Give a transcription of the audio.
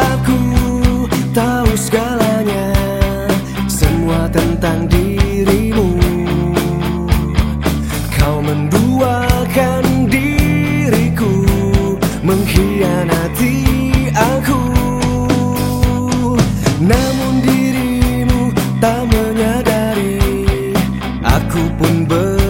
aku tahu segalanya. Semua tentang dirimu. Kau menduakan diriku Mengkhianati aku. Namun dirimu tak menyadari Aku pun ber